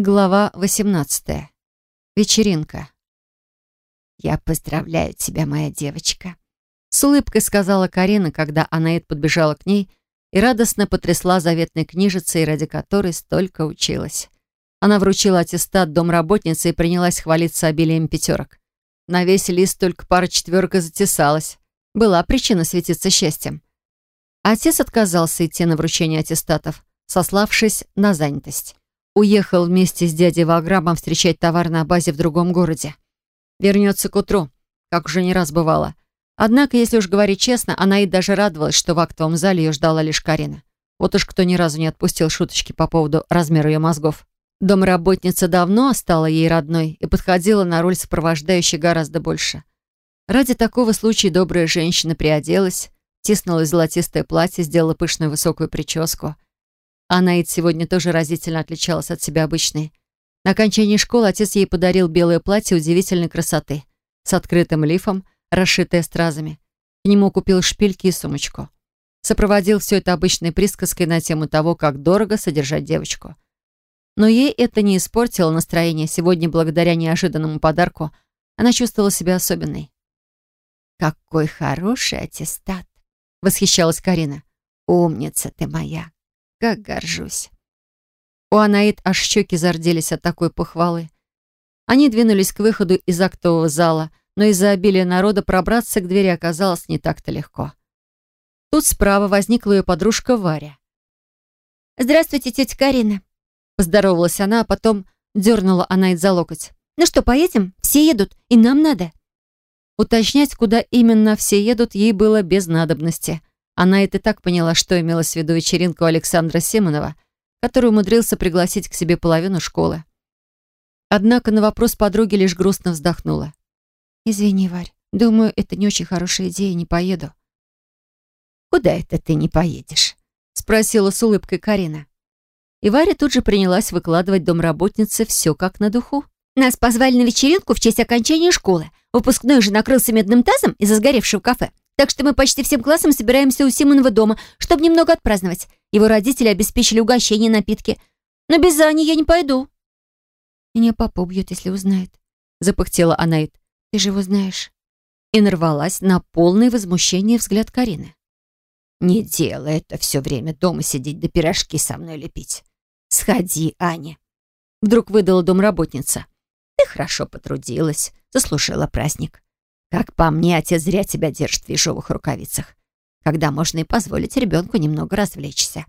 Глава 18. Вечеринка. «Я поздравляю тебя, моя девочка», — с улыбкой сказала Карина, когда Анаид подбежала к ней и радостно потрясла заветной книжицей, ради которой столько училась. Она вручила аттестат домработнице и принялась хвалиться обилием пятерок. На весь лист только пара четверок затесалась. Была причина светиться счастьем. Отец отказался идти на вручение аттестатов, сославшись на занятость уехал вместе с дядей Ваграбом встречать товар на базе в другом городе. Вернется к утру, как уже не раз бывало. Однако, если уж говорить честно, она и даже радовалась, что в актовом зале ее ждала лишь Карина. Вот уж кто ни разу не отпустил шуточки по поводу размера ее мозгов. Домработница давно стала ей родной и подходила на роль сопровождающей гораздо больше. Ради такого случая добрая женщина приоделась, тиснула золотистое платье, сделала пышную высокую прическу — Анаид сегодня тоже разительно отличалась от себя обычной. На окончании школы отец ей подарил белое платье удивительной красоты, с открытым лифом, расшитое стразами. К нему купил шпильки и сумочку. Сопроводил все это обычной присказкой на тему того, как дорого содержать девочку. Но ей это не испортило настроение. Сегодня, благодаря неожиданному подарку, она чувствовала себя особенной. «Какой хороший аттестат!» — восхищалась Карина. «Умница ты моя! Как горжусь. У Анаид аж щеки зарделись от такой похвалы. Они двинулись к выходу из актового зала, но из-за обилия народа пробраться к двери оказалось не так-то легко. Тут справа возникла ее подружка Варя. «Здравствуйте, тетя Карина», — поздоровалась она, а потом дернула Анаид за локоть. «Ну что, поедем? Все едут, и нам надо». Уточнять, куда именно все едут, ей было без надобности. Она это так поняла, что имелось в виду вечеринку Александра Симонова, который умудрился пригласить к себе половину школы. Однако на вопрос подруги лишь грустно вздохнула. «Извини, Варь, думаю, это не очень хорошая идея, не поеду». «Куда это ты не поедешь?» спросила с улыбкой Карина. И Варя тут же принялась выкладывать домработнице все как на духу. «Нас позвали на вечеринку в честь окончания школы. Выпускной же накрылся медным тазом из-за сгоревшего кафе. Так что мы почти всем классом собираемся у Симонова дома, чтобы немного отпраздновать. Его родители обеспечили угощение и напитки. Но без Ани я не пойду». «Меня папа убьет, если узнает», — запыхтела Анаит. «Ты же его знаешь». И нарвалась на полное возмущение взгляд Карины. «Не делай это все время дома сидеть да пирожки со мной лепить. Сходи, Аня». Вдруг выдала домработница. «Ты хорошо потрудилась, заслужила праздник. Как по мне, отец зря тебя держит в ежовых рукавицах, когда можно и позволить ребенку немного развлечься.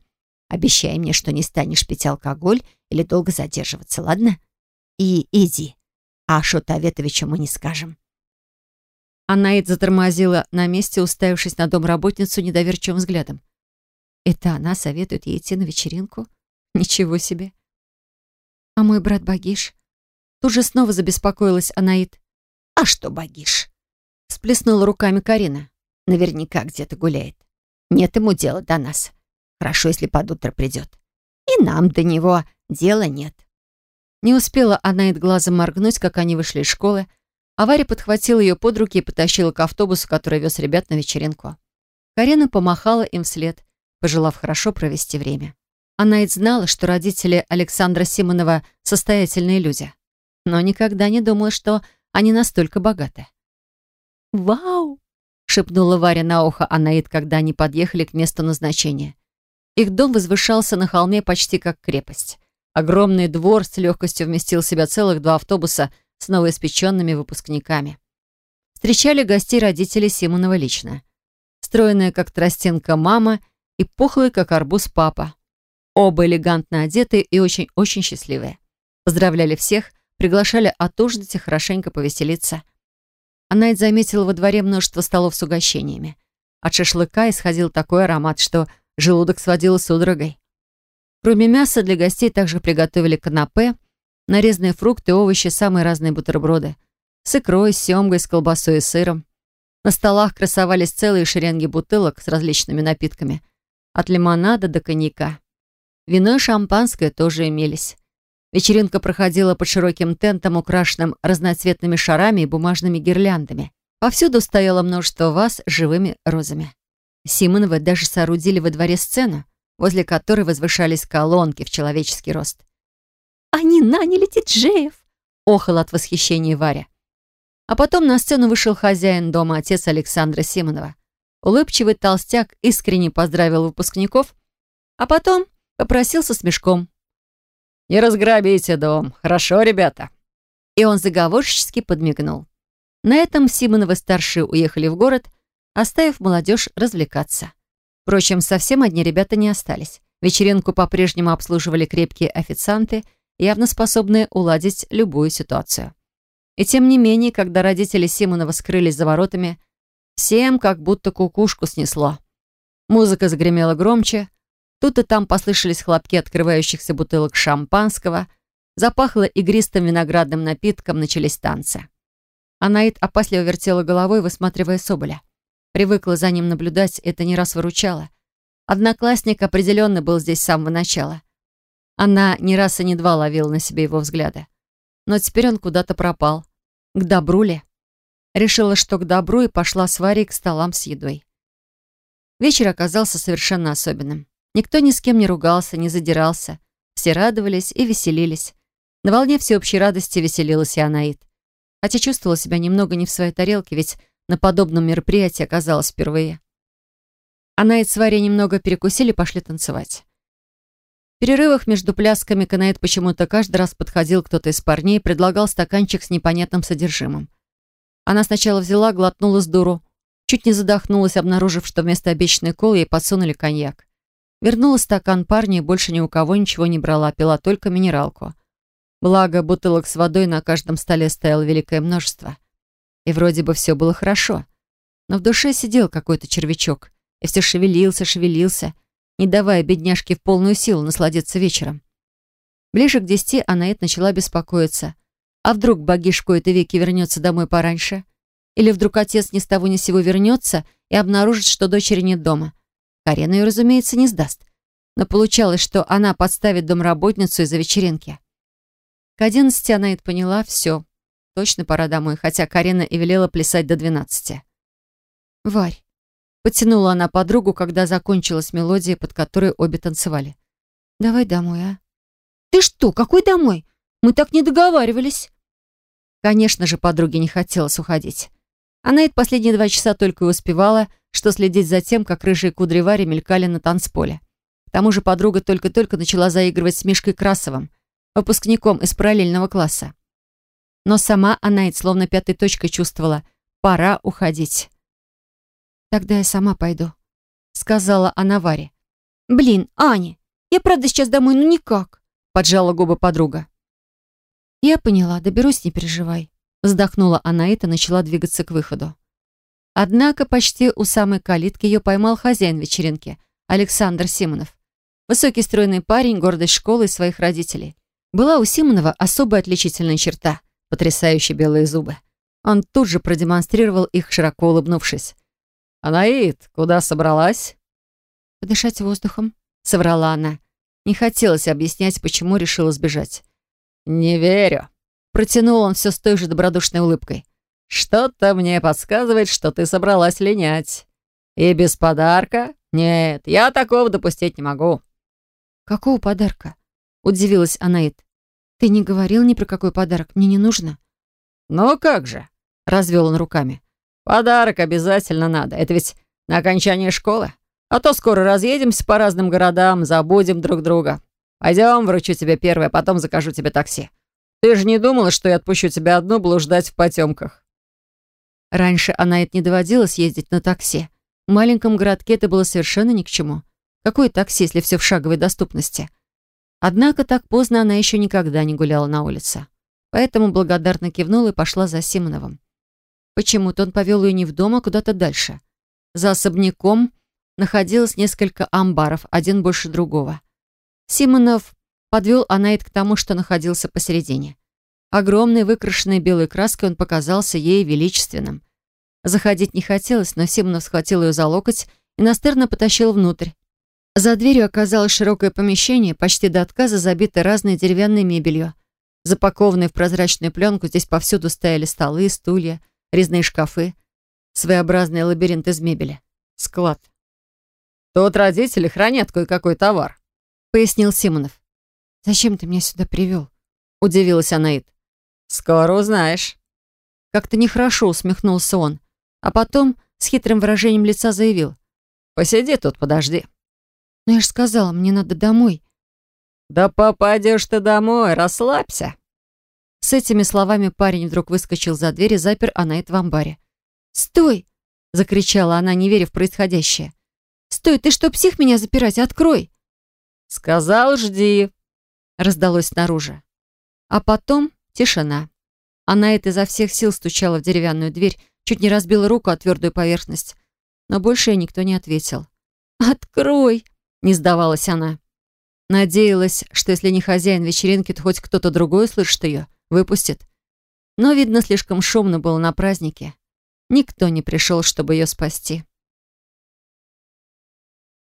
Обещай мне, что не станешь пить алкоголь или долго задерживаться, ладно? И иди. А Шотаветовичу мы не скажем. Анаид затормозила на месте, уставившись на домработницу недоверчивым взглядом. Это она советует ей идти на вечеринку? Ничего себе. А мой брат Багиш? Тут же снова забеспокоилась Анаид. А что Багиш? Сплеснула руками Карина. Наверняка где-то гуляет. Нет ему дела до нас. Хорошо, если под утро придет. И нам до него дела нет. Не успела она и глазом моргнуть, как они вышли из школы, а Варя подхватила ее под руки и потащила к автобусу, который вез ребят на вечеринку. Карина помахала им вслед, пожелав хорошо провести время. Она и знала, что родители Александра Симонова состоятельные люди, но никогда не думала, что они настолько богаты. «Вау!» — шепнула Варя на ухо Анаид, когда они подъехали к месту назначения. Их дом возвышался на холме почти как крепость. Огромный двор с легкостью вместил в себя целых два автобуса с новоиспеченными выпускниками. Встречали гостей родители Симонова лично. Стройная, как тростинка, мама и пухлый, как арбуз, папа. Оба элегантно одеты и очень-очень счастливые. Поздравляли всех, приглашали отужинать и хорошенько повеселиться. Она ведь заметила во дворе множество столов с угощениями. От шашлыка исходил такой аромат, что желудок сводило судорогой. Кроме мяса, для гостей также приготовили канапе, нарезанные фрукты, овощи, самые разные бутерброды. С икрой, с семгой, с колбасой и сыром. На столах красовались целые шеренги бутылок с различными напитками. От лимонада до коньяка. Вино и шампанское тоже имелись. Вечеринка проходила под широким тентом, украшенным разноцветными шарами и бумажными гирляндами. Повсюду стояло множество ваз с живыми розами. Симоновы даже соорудили во дворе сцену, возле которой возвышались колонки в человеческий рост. Они наняли диджеев!» — охала от восхищения Варя. А потом на сцену вышел хозяин дома, отец Александра Симонова. Улыбчивый толстяк искренне поздравил выпускников, а потом попросился с мешком. «Не разграбите дом, хорошо, ребята?» И он заговорщически подмигнул. На этом Симоновы-старшие уехали в город, оставив молодежь развлекаться. Впрочем, совсем одни ребята не остались. Вечеринку по-прежнему обслуживали крепкие официанты, явно способные уладить любую ситуацию. И тем не менее, когда родители Симонова скрылись за воротами, всем как будто кукушку снесло. Музыка загремела громче, тут и там послышались хлопки открывающихся бутылок шампанского, запахло игристым виноградным напитком, начались танцы. Анаит опасливо вертела головой, высматривая Соболя. Привыкла за ним наблюдать, это не раз выручало. Одноклассник определенно был здесь с самого начала. Она не раз и не два ловила на себе его взгляды. Но теперь он куда-то пропал. К добру ли? Решила, что к добру, и пошла с Варей к столам с едой. Вечер оказался совершенно особенным. Никто ни с кем не ругался, не задирался. Все радовались и веселились. На волне всеобщей радости веселилась и Анаит. Хотя чувствовала себя немного не в своей тарелке, ведь на подобном мероприятии оказалась впервые. Анаит с Варей немного перекусили и пошли танцевать. В перерывах между плясками Канаэт почему-то каждый раз подходил кто-то из парней и предлагал стаканчик с непонятным содержимым. Она сначала взяла, глотнула с дуру, чуть не задохнулась, обнаружив, что вместо обещанной колы ей подсунули коньяк. Вернула стакан парня и больше ни у кого ничего не брала, пила только минералку. Благо, бутылок с водой на каждом столе стояло великое множество. И вроде бы все было хорошо. Но в душе сидел какой-то червячок. И все шевелился, шевелился — не давая бедняжке в полную силу насладиться вечером. Ближе к десяти Анаэт начала беспокоиться. А вдруг Багиш кои-то веки вернется домой пораньше? Или вдруг отец ни с того ни с сего вернется и обнаружит, что дочери нет дома? Карена ее, разумеется, не сдаст. Но получалось, что она подставит домработницу из-за вечеринки. К одиннадцати Анаит поняла, все, точно пора домой, хотя Карена и велела плясать до двенадцати. «Варь, Потянула она подругу, когда закончилась мелодия, под которой обе танцевали. «Давай домой, а?» «Ты что, какой домой? Мы так не договаривались». Конечно же, подруге не хотелось уходить. Она эти последние два часа только и успевала, что следить за тем, как рыжие кудри Вари мелькали на танцполе. К тому же подруга только-только начала заигрывать с Мишкой Красовым, выпускником из параллельного класса. Но сама Анаит словно пятой точкой чувствовала, пора уходить. «Тогда я сама пойду», — сказала она Варе. «Блин, Аня, я правда сейчас домой, ну никак», — поджала губы подруга. «Я поняла, доберусь, не переживай», — вздохнула она и начала двигаться к выходу. Однако почти у самой калитки ее поймал хозяин вечеринки, Александр Симонов. Высокий стройный парень, гордость школы и своих родителей. Была у Симонова особая отличительная черта — потрясающие белые зубы. Он тут же продемонстрировал их, широко улыбнувшись. «Анаид, куда собралась?» «Подышать воздухом», — соврала она. Не хотелось объяснять, почему решила сбежать. «Не верю», — протянул он все с той же добродушной улыбкой. «Что-то мне подсказывает, что ты собралась линять. И без подарка? Нет, я такого допустить не могу». «Какого подарка?» — удивилась Анаид. «Ты не говорил ни про какой подарок, мне не нужно». «Ну как же?» — развел он руками. Подарок обязательно надо. Это ведь на окончание школы. А то скоро разъедемся по разным городам, забудем друг друга. Пойдем, вручу тебе первое, потом закажу тебе такси. Ты же не думала, что я отпущу тебя одну блуждать в потемках?» Раньше она это не доводилось ездить на такси. В маленьком городке это было совершенно ни к чему. Какое такси, если все в шаговой доступности? Однако так поздно она еще никогда не гуляла на улице. Поэтому благодарно кивнула и пошла за Симоновым. Почему-то он повел ее не в дом, а куда-то дальше. За особняком находилось несколько амбаров, один больше другого. Симонов подвел Анаит к тому, что находился посередине. Огромный, выкрашенный белой краской, он показался ей величественным. Заходить не хотелось, но Симонов схватил ее за локоть и настырно потащил внутрь. За дверью оказалось широкое помещение, почти до отказа забитое разной деревянной мебелью. Запакованные в прозрачную пленку, здесь повсюду стояли столы, стулья, резные шкафы, своеобразный лабиринт из мебели, склад. «Тут родители хранят кое-какой товар», — пояснил Симонов. «Зачем ты меня сюда привел?» — удивилась Анаит. «Скоро узнаешь». Как-то нехорошо усмехнулся он, а потом с хитрым выражением лица заявил. «Посиди тут, подожди». «Но я же сказала, мне надо домой». «Да попадешь ты домой, расслабься». С этими словами парень вдруг выскочил за дверь и запер Анаит в амбаре. «Стой!» — закричала она, не веря в происходящее. «Стой, ты что, псих меня запирать? Открой!» «Сказал, жди!» — раздалось снаружи. А потом тишина. Анаит изо всех сил стучала в деревянную дверь, чуть не разбила руку о твердую поверхность. Но больше никто не ответил. «Открой!» — не сдавалась она. Надеялась, что если не хозяин вечеринки, то хоть кто-то другой услышит ее, выпустит. Но, видно, слишком шумно было на празднике. Никто не пришел, чтобы ее спасти.